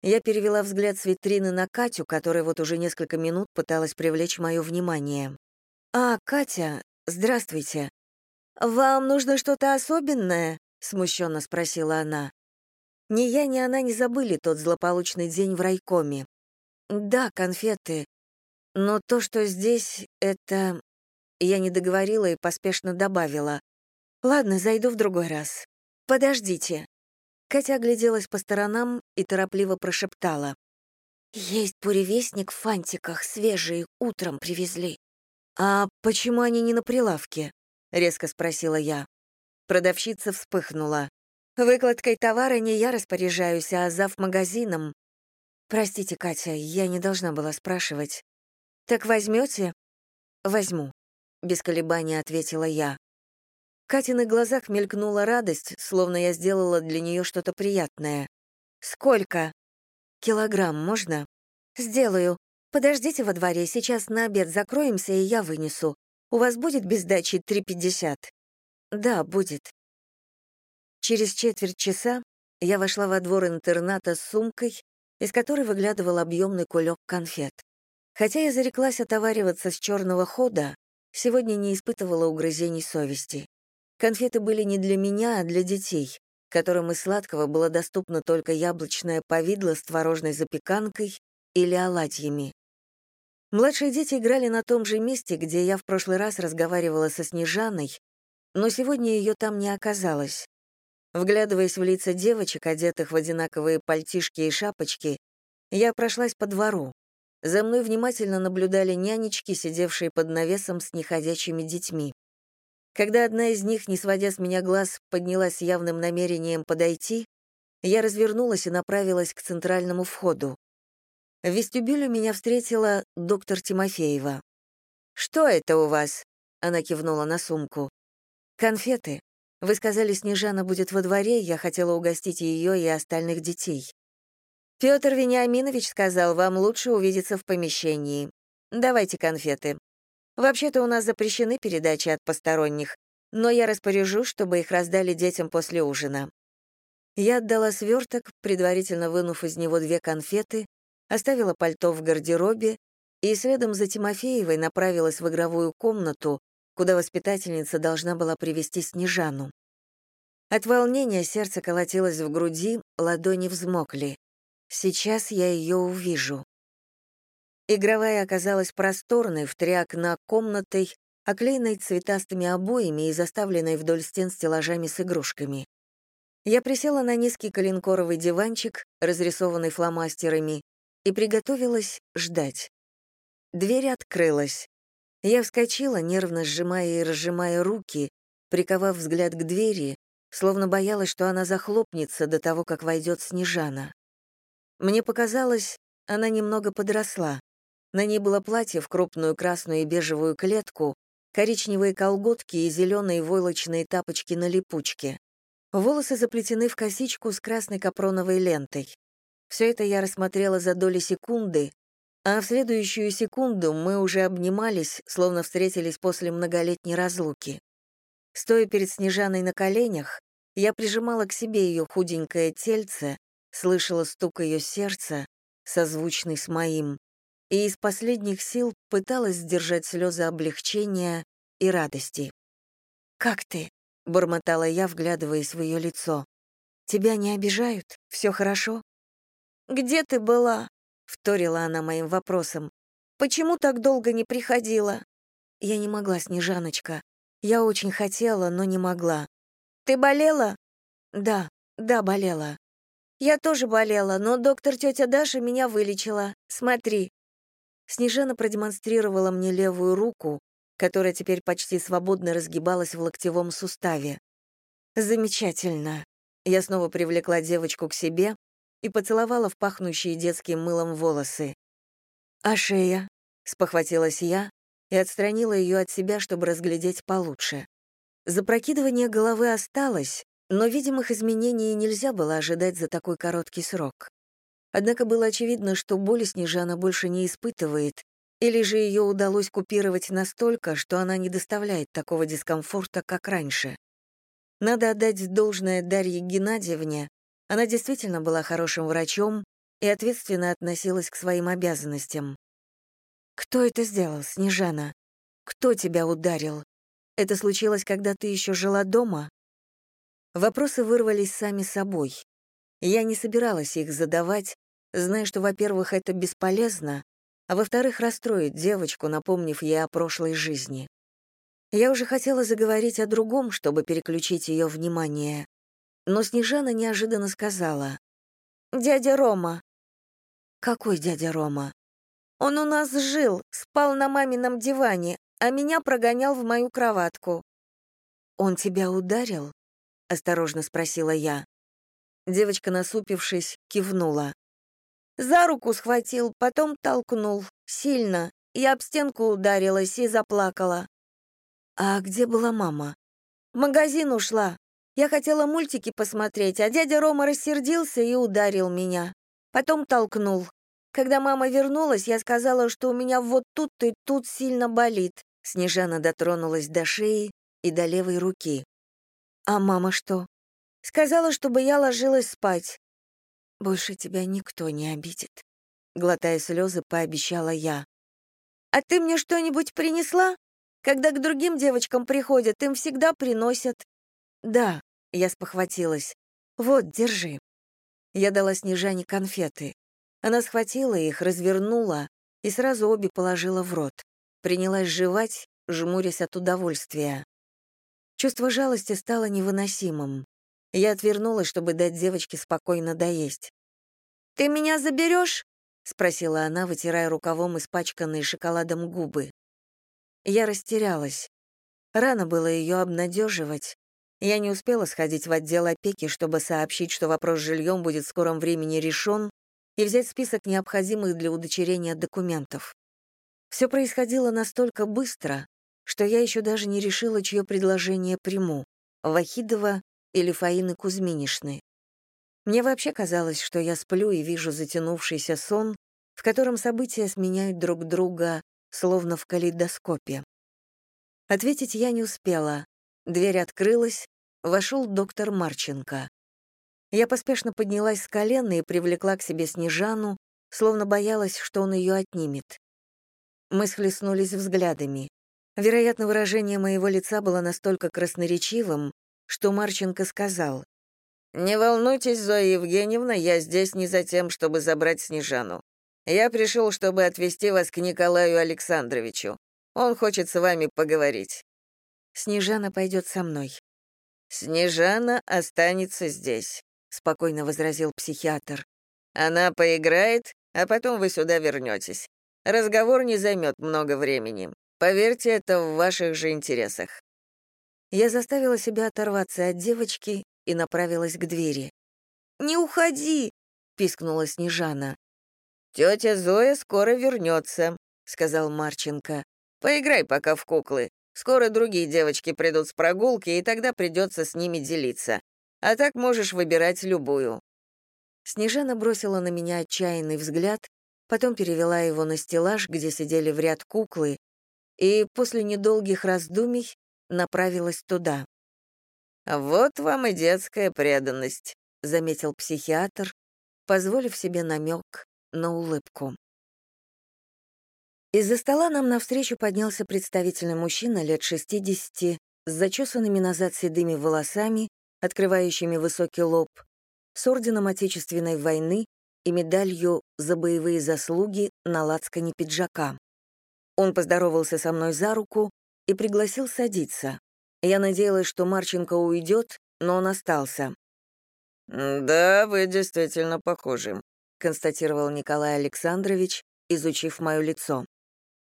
я перевела взгляд с витрины на Катю, которая вот уже несколько минут пыталась привлечь мое внимание. «А, Катя, здравствуйте. Вам нужно что-то особенное?» — смущенно спросила она. Ни я, ни она не забыли тот злополучный день в райкоме. «Да, конфеты. Но то, что здесь, это...» Я не договорила и поспешно добавила. «Ладно, зайду в другой раз. Подождите». Катя огляделась по сторонам и торопливо прошептала. «Есть буревестник в фантиках, свежие, утром привезли». «А почему они не на прилавке?» — резко спросила я. Продавщица вспыхнула. «Выкладкой товара не я распоряжаюсь, а зав магазином. Простите, Катя, я не должна была спрашивать. Так возьмете? Возьму, без колебаний ответила я. В Катиных глазах мелькнула радость, словно я сделала для нее что-то приятное. «Сколько?» «Килограмм можно?» «Сделаю. Подождите во дворе, сейчас на обед закроемся, и я вынесу. У вас будет без дачи 3,50?» «Да, будет». Через четверть часа я вошла во двор интерната с сумкой, из которой выглядывал объемный кулек конфет. Хотя я зареклась отовариваться с черного хода, сегодня не испытывала угрызений совести. Конфеты были не для меня, а для детей, которым из сладкого было доступно только яблочное повидло с творожной запеканкой или оладьями. Младшие дети играли на том же месте, где я в прошлый раз разговаривала со Снежаной, но сегодня ее там не оказалось. Вглядываясь в лица девочек, одетых в одинаковые пальтишки и шапочки, я прошлась по двору. За мной внимательно наблюдали нянечки, сидевшие под навесом с неходячими детьми. Когда одна из них, не сводя с меня глаз, поднялась с явным намерением подойти, я развернулась и направилась к центральному входу. В вестибюле меня встретила доктор Тимофеева. «Что это у вас?» — она кивнула на сумку. «Конфеты. Вы сказали, Снежана будет во дворе, я хотела угостить ее и остальных детей. Петр Вениаминович сказал, вам лучше увидеться в помещении. Давайте конфеты. Вообще-то у нас запрещены передачи от посторонних, но я распоряжусь, чтобы их раздали детям после ужина. Я отдала сверток, предварительно вынув из него две конфеты, оставила пальто в гардеробе и следом за Тимофеевой направилась в игровую комнату, куда воспитательница должна была привести Снежану. От волнения сердце колотилось в груди, ладони взмокли. Сейчас я ее увижу. Игровая оказалась просторной, в три окна комнатой, оклеенной цветастыми обоями и заставленной вдоль стен стеллажами с игрушками. Я присела на низкий коленкоровый диванчик, разрисованный фломастерами, и приготовилась ждать. Дверь открылась. Я вскочила, нервно сжимая и разжимая руки, приковав взгляд к двери, словно боялась, что она захлопнется до того, как войдет Снежана. Мне показалось, она немного подросла. На ней было платье в крупную красную и бежевую клетку, коричневые колготки и зеленые войлочные тапочки на липучке. Волосы заплетены в косичку с красной капроновой лентой. Все это я рассмотрела за доли секунды, а в следующую секунду мы уже обнимались, словно встретились после многолетней разлуки. Стоя перед Снежаной на коленях, я прижимала к себе ее худенькое тельце, слышала стук ее сердца, созвучный с моим, и из последних сил пыталась сдержать слезы облегчения и радости. «Как ты?» — бормотала я, вглядываясь в ее лицо. «Тебя не обижают? Все хорошо?» «Где ты была?» — вторила она моим вопросом. «Почему так долго не приходила?» Я не могла, Снежаночка. Я очень хотела, но не могла. «Ты болела?» «Да, да, болела». «Я тоже болела, но доктор тетя Даша меня вылечила. Смотри». Снежана продемонстрировала мне левую руку, которая теперь почти свободно разгибалась в локтевом суставе. «Замечательно». Я снова привлекла девочку к себе и поцеловала в пахнущие детским мылом волосы. «А шея?» — спохватилась я и отстранила ее от себя, чтобы разглядеть получше. Запрокидывание головы осталось, но видимых изменений нельзя было ожидать за такой короткий срок. Однако было очевидно, что боли Снежана больше не испытывает, или же ее удалось купировать настолько, что она не доставляет такого дискомфорта, как раньше. Надо отдать должное Дарье Геннадьевне, она действительно была хорошим врачом и ответственно относилась к своим обязанностям. «Кто это сделал, Снежана? Кто тебя ударил? Это случилось, когда ты еще жила дома?» Вопросы вырвались сами собой. Я не собиралась их задавать, зная, что, во-первых, это бесполезно, а во-вторых, расстроит девочку, напомнив ей о прошлой жизни. Я уже хотела заговорить о другом, чтобы переключить ее внимание, но Снежана неожиданно сказала. «Дядя Рома». «Какой дядя Рома?» «Он у нас жил, спал на мамином диване, а меня прогонял в мою кроватку». «Он тебя ударил?» — осторожно спросила я. Девочка, насупившись, кивнула. За руку схватил, потом толкнул. Сильно. Я об стенку ударилась и заплакала. «А где была мама?» «В магазин ушла. Я хотела мультики посмотреть, а дядя Рома рассердился и ударил меня. Потом толкнул. Когда мама вернулась, я сказала, что у меня вот тут и тут сильно болит. Снежана дотронулась до шеи и до левой руки. «А мама что?» «Сказала, чтобы я ложилась спать». «Больше тебя никто не обидит», — глотая слезы, пообещала я. «А ты мне что-нибудь принесла? Когда к другим девочкам приходят, им всегда приносят». «Да», — я спохватилась. «Вот, держи». Я дала Снежане конфеты. Она схватила их, развернула и сразу обе положила в рот. Принялась жевать, жмурясь от удовольствия. Чувство жалости стало невыносимым. Я отвернулась, чтобы дать девочке спокойно доесть. «Ты меня заберешь?» — спросила она, вытирая рукавом испачканные шоколадом губы. Я растерялась. Рано было ее обнадеживать. Я не успела сходить в отдел опеки, чтобы сообщить, что вопрос с жильем будет в скором времени решен, и взять список необходимых для удочерения документов. Все происходило настолько быстро, что я еще даже не решила, чье предложение приму — Вахидова или Фаины Кузьминишны. Мне вообще казалось, что я сплю и вижу затянувшийся сон, в котором события сменяют друг друга, словно в калейдоскопе. Ответить я не успела. Дверь открылась, вошел доктор Марченко. Я поспешно поднялась с колена и привлекла к себе Снежану, словно боялась, что он ее отнимет. Мы схлестнулись взглядами. Вероятно, выражение моего лица было настолько красноречивым, что Марченко сказал, «Не волнуйтесь, Зоя Евгеньевна, я здесь не за тем, чтобы забрать Снежану. Я пришел, чтобы отвезти вас к Николаю Александровичу. Он хочет с вами поговорить». «Снежана пойдет со мной». «Снежана останется здесь», — спокойно возразил психиатр. «Она поиграет, а потом вы сюда вернетесь. Разговор не займет много времени. Поверьте, это в ваших же интересах». Я заставила себя оторваться от девочки и направилась к двери. «Не уходи!» — пискнула Снежана. «Тетя Зоя скоро вернется», — сказал Марченко. «Поиграй пока в куклы. Скоро другие девочки придут с прогулки, и тогда придется с ними делиться. А так можешь выбирать любую». Снежана бросила на меня отчаянный взгляд, потом перевела его на стеллаж, где сидели в ряд куклы, и после недолгих раздумий направилась туда. «Вот вам и детская преданность», — заметил психиатр, позволив себе намек на улыбку. Из-за стола нам навстречу поднялся представительный мужчина лет 60 с зачесанными назад седыми волосами, открывающими высокий лоб, с орденом Отечественной войны и медалью за боевые заслуги на лацкане пиджака. Он поздоровался со мной за руку и пригласил садиться. Я надеялась, что Марченко уйдет, но он остался. «Да, вы действительно похожи», — констатировал Николай Александрович, изучив мое лицо.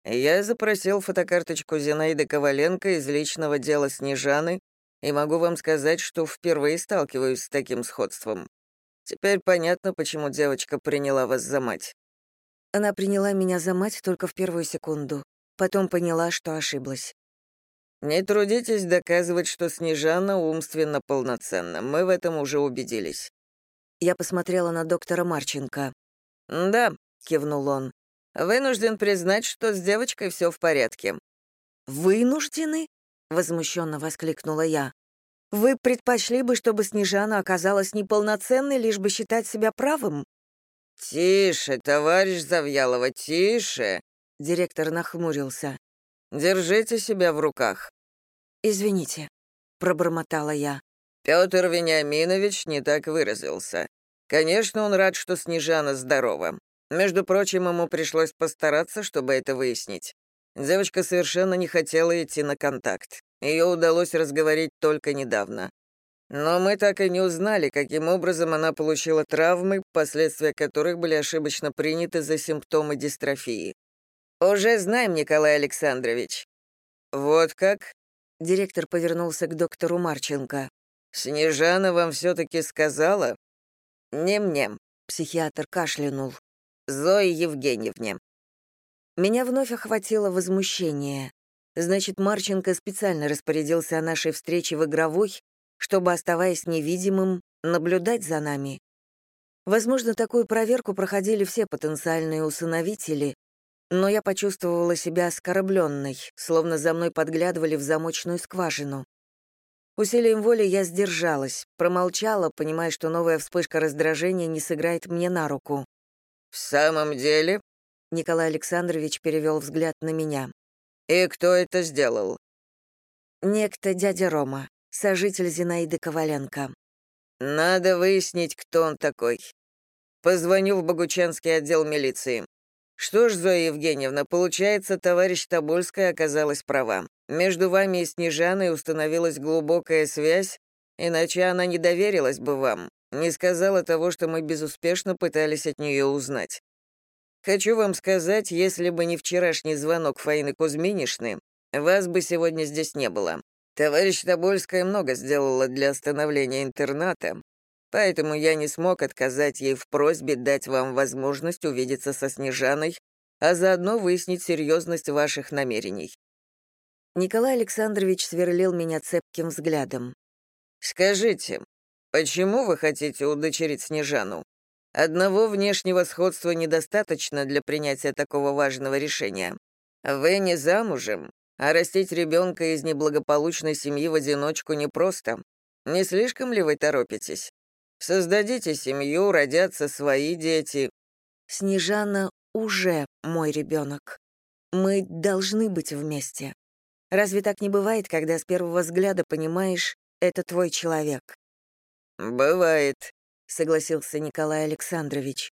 «Я запросил фотокарточку Зинаиды Коваленко из личного дела Снежаны и могу вам сказать, что впервые сталкиваюсь с таким сходством. Теперь понятно, почему девочка приняла вас за мать». Она приняла меня за мать только в первую секунду. Потом поняла, что ошиблась. «Не трудитесь доказывать, что Снежана умственно полноценна. Мы в этом уже убедились». Я посмотрела на доктора Марченко. «Да», — кивнул он. «Вынужден признать, что с девочкой все в порядке». «Вынуждены?» — возмущенно воскликнула я. «Вы предпочли бы, чтобы Снежана оказалась неполноценной, лишь бы считать себя правым?» «Тише, товарищ Завьялова, тише!» Директор нахмурился. «Держите себя в руках». «Извините», — пробормотала я. Петр Вениаминович не так выразился. Конечно, он рад, что Снежана здорова. Между прочим, ему пришлось постараться, чтобы это выяснить. Девочка совершенно не хотела идти на контакт. Ее удалось разговорить только недавно. Но мы так и не узнали, каким образом она получила травмы, последствия которых были ошибочно приняты за симптомы дистрофии. «Уже знаем, Николай Александрович». «Вот как?» Директор повернулся к доктору Марченко. «Снежана вам все-таки сказала?» «Не мне», — психиатр кашлянул. «Зое Евгеньевне». Меня вновь охватило возмущение. Значит, Марченко специально распорядился о нашей встрече в игровой, чтобы, оставаясь невидимым, наблюдать за нами. Возможно, такую проверку проходили все потенциальные усыновители, но я почувствовала себя оскорбленной, словно за мной подглядывали в замочную скважину. Усилием воли я сдержалась, промолчала, понимая, что новая вспышка раздражения не сыграет мне на руку. «В самом деле?» Николай Александрович перевел взгляд на меня. «И кто это сделал?» «Некто дядя Рома, сожитель Зинаиды Коваленко». «Надо выяснить, кто он такой. Позвоню в Богучанский отдел милиции. Что ж, Зоя Евгеньевна, получается, товарищ Тобольская оказалась права. Между вами и Снежаной установилась глубокая связь, иначе она не доверилась бы вам, не сказала того, что мы безуспешно пытались от нее узнать. Хочу вам сказать, если бы не вчерашний звонок Фаины Кузьминишны, вас бы сегодня здесь не было. Товарищ Тобольская много сделала для остановления интерната, Поэтому я не смог отказать ей в просьбе дать вам возможность увидеться со Снежаной, а заодно выяснить серьезность ваших намерений». Николай Александрович сверлил меня цепким взглядом. «Скажите, почему вы хотите удочерить Снежану? Одного внешнего сходства недостаточно для принятия такого важного решения. Вы не замужем, а растить ребенка из неблагополучной семьи в одиночку непросто. Не слишком ли вы торопитесь? Создадите семью, родятся свои дети». «Снежана уже мой ребенок. Мы должны быть вместе. Разве так не бывает, когда с первого взгляда понимаешь, это твой человек?» «Бывает», — согласился Николай Александрович.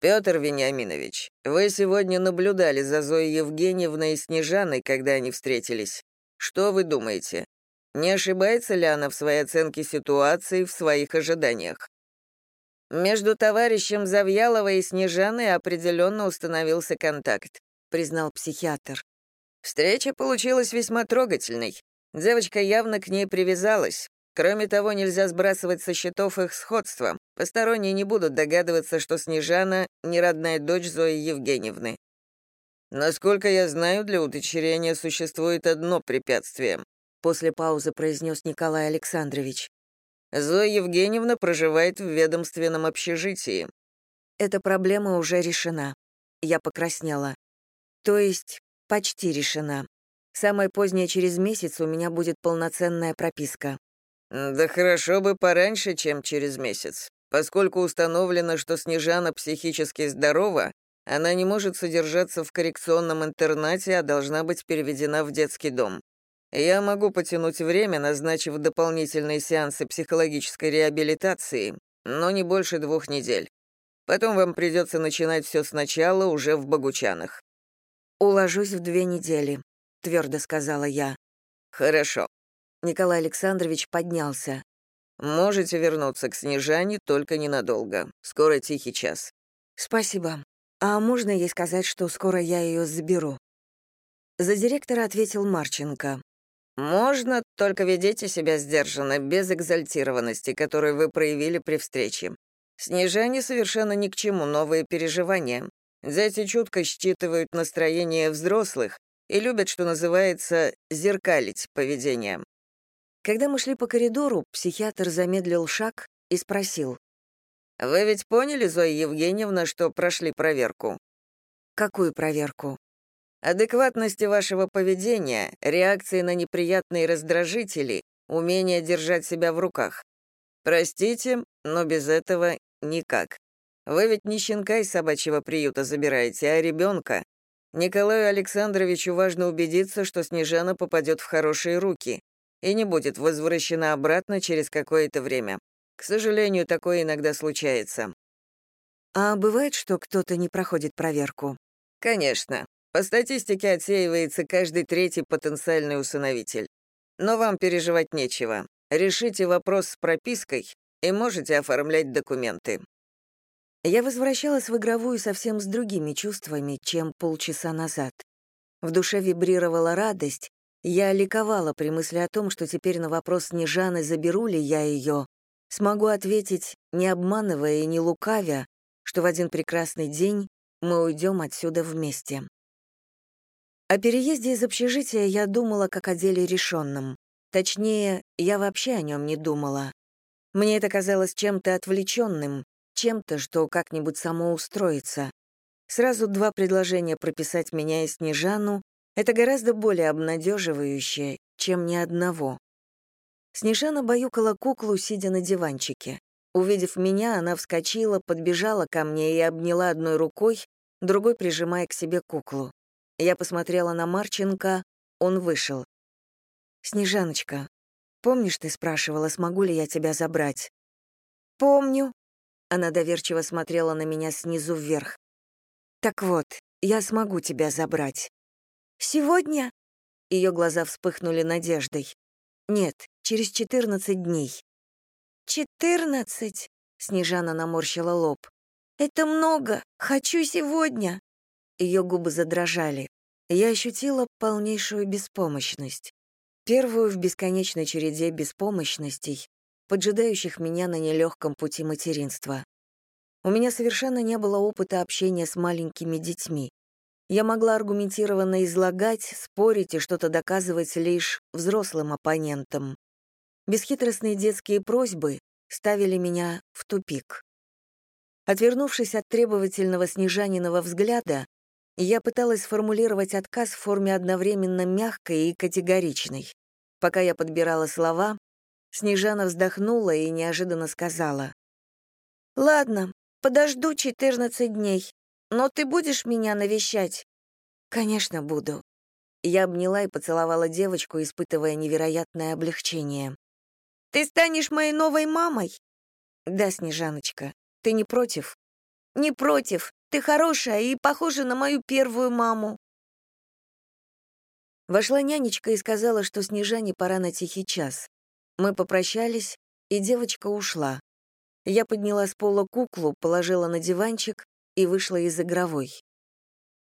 «Петр Вениаминович, вы сегодня наблюдали за Зоей Евгеньевной и Снежаной, когда они встретились. Что вы думаете? Не ошибается ли она в своей оценке ситуации, в своих ожиданиях? Между товарищем Завьяловой и Снежаной определенно установился контакт, признал психиатр. Встреча получилась весьма трогательной. Девочка явно к ней привязалась. Кроме того, нельзя сбрасывать со счетов их сходство. Посторонние не будут догадываться, что Снежана — не родная дочь Зои Евгеньевны. Насколько я знаю, для удочерения существует одно препятствие после паузы произнес Николай Александрович. Зоя Евгеньевна проживает в ведомственном общежитии. Эта проблема уже решена. Я покраснела. То есть почти решена. Самое позднее через месяц у меня будет полноценная прописка. Да хорошо бы пораньше, чем через месяц. Поскольку установлено, что Снежана психически здорова, она не может содержаться в коррекционном интернате, а должна быть переведена в детский дом. Я могу потянуть время, назначив дополнительные сеансы психологической реабилитации, но не больше двух недель. Потом вам придется начинать все сначала, уже в Богучанах». «Уложусь в две недели», — твердо сказала я. «Хорошо». Николай Александрович поднялся. «Можете вернуться к Снежане, только ненадолго. Скоро тихий час». «Спасибо. А можно ей сказать, что скоро я ее заберу?» За директора ответил Марченко. «Можно, только ведите себя сдержанно, без экзальтированности, которую вы проявили при встрече. Снежане совершенно ни к чему новые переживания. Дети чутко считывают настроение взрослых и любят, что называется, зеркалить поведение». Когда мы шли по коридору, психиатр замедлил шаг и спросил. «Вы ведь поняли, Зоя Евгеньевна, что прошли проверку?» «Какую проверку?» Адекватности вашего поведения, реакции на неприятные раздражители, умение держать себя в руках. Простите, но без этого никак. Вы ведь не щенка из собачьего приюта забираете, а ребенка. Николаю Александровичу важно убедиться, что Снежана попадет в хорошие руки и не будет возвращена обратно через какое-то время. К сожалению, такое иногда случается. А бывает, что кто-то не проходит проверку? Конечно. По статистике отсеивается каждый третий потенциальный усыновитель. Но вам переживать нечего. Решите вопрос с пропиской и можете оформлять документы. Я возвращалась в игровую совсем с другими чувствами, чем полчаса назад. В душе вибрировала радость, я ликовала при мысли о том, что теперь на вопрос Снежаны, заберу ли я ее, смогу ответить, не обманывая и не лукавя, что в один прекрасный день мы уйдем отсюда вместе. О переезде из общежития я думала как о деле решенном. Точнее, я вообще о нем не думала. Мне это казалось чем-то отвлеченным, чем-то, что как-нибудь само устроится. Сразу два предложения прописать меня и Снежану — это гораздо более обнадеживающее, чем ни одного. Снежана баюкала куклу, сидя на диванчике. Увидев меня, она вскочила, подбежала ко мне и обняла одной рукой, другой прижимая к себе куклу. Я посмотрела на Марченко, он вышел. «Снежаночка, помнишь, ты спрашивала, смогу ли я тебя забрать?» «Помню». Она доверчиво смотрела на меня снизу вверх. «Так вот, я смогу тебя забрать». «Сегодня?» Ее глаза вспыхнули надеждой. «Нет, через 14 дней». «Четырнадцать?» — Снежана наморщила лоб. «Это много. Хочу сегодня». Ее губы задрожали. Я ощутила полнейшую беспомощность. Первую в бесконечной череде беспомощностей, поджидающих меня на нелегком пути материнства. У меня совершенно не было опыта общения с маленькими детьми. Я могла аргументированно излагать, спорить и что-то доказывать лишь взрослым оппонентам. Бесхитростные детские просьбы ставили меня в тупик. Отвернувшись от требовательного снежаниного взгляда, я пыталась сформулировать отказ в форме одновременно мягкой и категоричной. Пока я подбирала слова, Снежана вздохнула и неожиданно сказала. «Ладно, подожду 14 дней, но ты будешь меня навещать?» «Конечно, буду». Я обняла и поцеловала девочку, испытывая невероятное облегчение. «Ты станешь моей новой мамой?» «Да, Снежаночка. Ты не против?» «Не против. Ты хорошая и похожа на мою первую маму». Вошла нянечка и сказала, что Снежане пора на тихий час. Мы попрощались, и девочка ушла. Я подняла с пола куклу, положила на диванчик и вышла из игровой.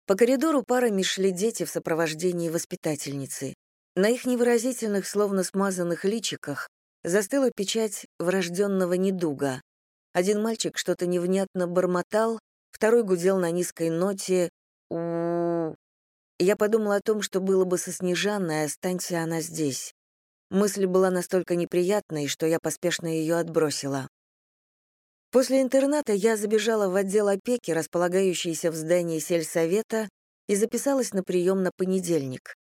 По коридору парами шли дети в сопровождении воспитательницы. На их невыразительных, словно смазанных личиках застыла печать врожденного недуга. Один мальчик что-то невнятно бормотал, второй гудел на низкой ноте у Я подумала о том, что было бы со Снежанной, останься она здесь. Мысль была настолько неприятной, что я поспешно ее отбросила. После интерната я забежала в отдел опеки, располагающийся в здании сельсовета, и записалась на прием на понедельник.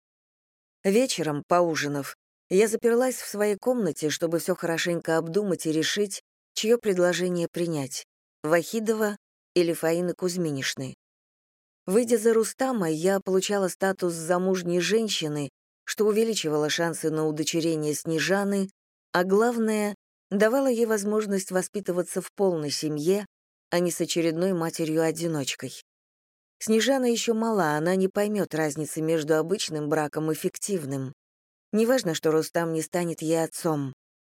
Вечером, поужинав, я заперлась в своей комнате, чтобы все хорошенько обдумать и решить, чье предложение принять — Вахидова или Фаины Кузьминишны. Выйдя за Рустама, я получала статус замужней женщины, что увеличивало шансы на удочерение Снежаны, а главное, давало ей возможность воспитываться в полной семье, а не с очередной матерью-одиночкой. Снежана еще мала, она не поймет разницы между обычным браком и фиктивным. Неважно, что Рустам не станет ей отцом.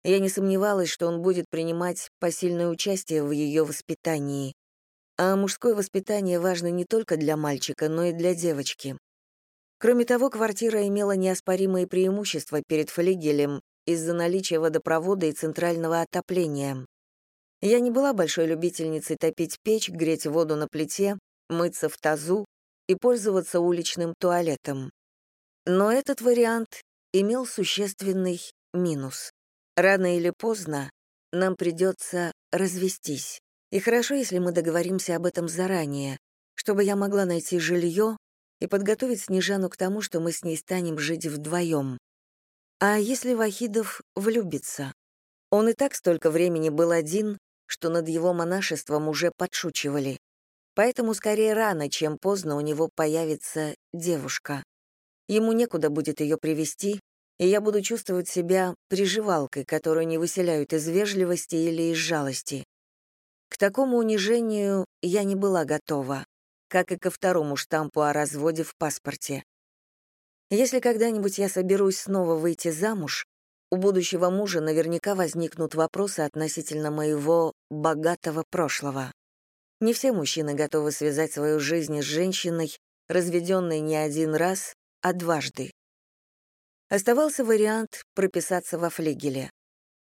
Я не сомневалась, что он будет принимать посильное участие в ее воспитании. А мужское воспитание важно не только для мальчика, но и для девочки. Кроме того, квартира имела неоспоримые преимущества перед флигелем из-за наличия водопровода и центрального отопления. Я не была большой любительницей топить печь, греть воду на плите, мыться в тазу и пользоваться уличным туалетом. Но этот вариант имел существенный минус. Рано или поздно нам придется развестись. И хорошо, если мы договоримся об этом заранее, чтобы я могла найти жилье и подготовить Снежану к тому, что мы с ней станем жить вдвоем. А если Вахидов влюбится? Он и так столько времени был один, что над его монашеством уже подшучивали. Поэтому скорее рано, чем поздно у него появится девушка. Ему некуда будет ее привести, и я буду чувствовать себя приживалкой, которую не выселяют из вежливости или из жалости. К такому унижению я не была готова, как и ко второму штампу о разводе в паспорте. Если когда-нибудь я соберусь снова выйти замуж, у будущего мужа наверняка возникнут вопросы относительно моего богатого прошлого. Не все мужчины готовы связать свою жизнь с женщиной, разведенной не один раз, а дважды. Оставался вариант прописаться во флигеле.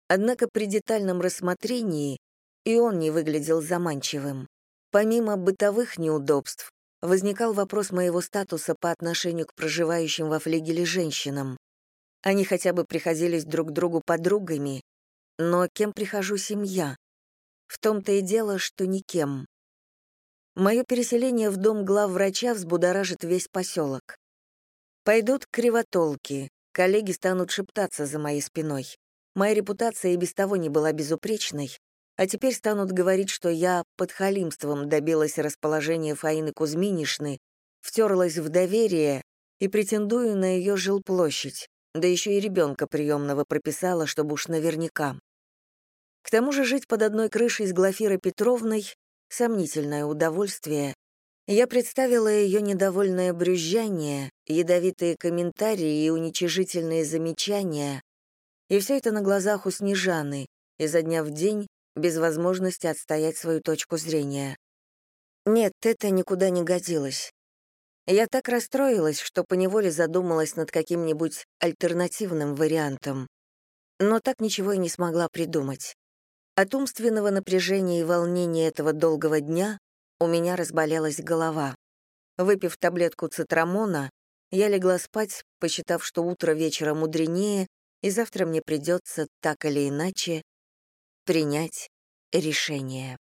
Однако при детальном рассмотрении и он не выглядел заманчивым. Помимо бытовых неудобств, возникал вопрос моего статуса по отношению к проживающим во флигеле женщинам. Они хотя бы приходились друг другу подругами, но кем прихожу семья? В том-то и дело, что никем. Мое переселение в дом главврача взбудоражит весь поселок. Пойдут кривотолки, коллеги станут шептаться за моей спиной. Моя репутация и без того не была безупречной, а теперь станут говорить, что я под халимством добилась расположения Фаины Кузьминишны, втерлась в доверие и претендую на ее жилплощадь, да еще и ребенка приемного прописала, чтобы уж наверняка. К тому же жить под одной крышей с Глафирой Петровной — сомнительное удовольствие. Я представила ее недовольное брюзжание, ядовитые комментарии и уничижительные замечания, и все это на глазах у Снежаны, изо дня в день без возможности отстоять свою точку зрения. Нет, это никуда не годилось. Я так расстроилась, что поневоле задумалась над каким-нибудь альтернативным вариантом. Но так ничего и не смогла придумать. От умственного напряжения и волнения этого долгого дня у меня разболелась голова. Выпив таблетку цитрамона, я легла спать, посчитав, что утро вечера мудренее, и завтра мне придется так или иначе принять решение.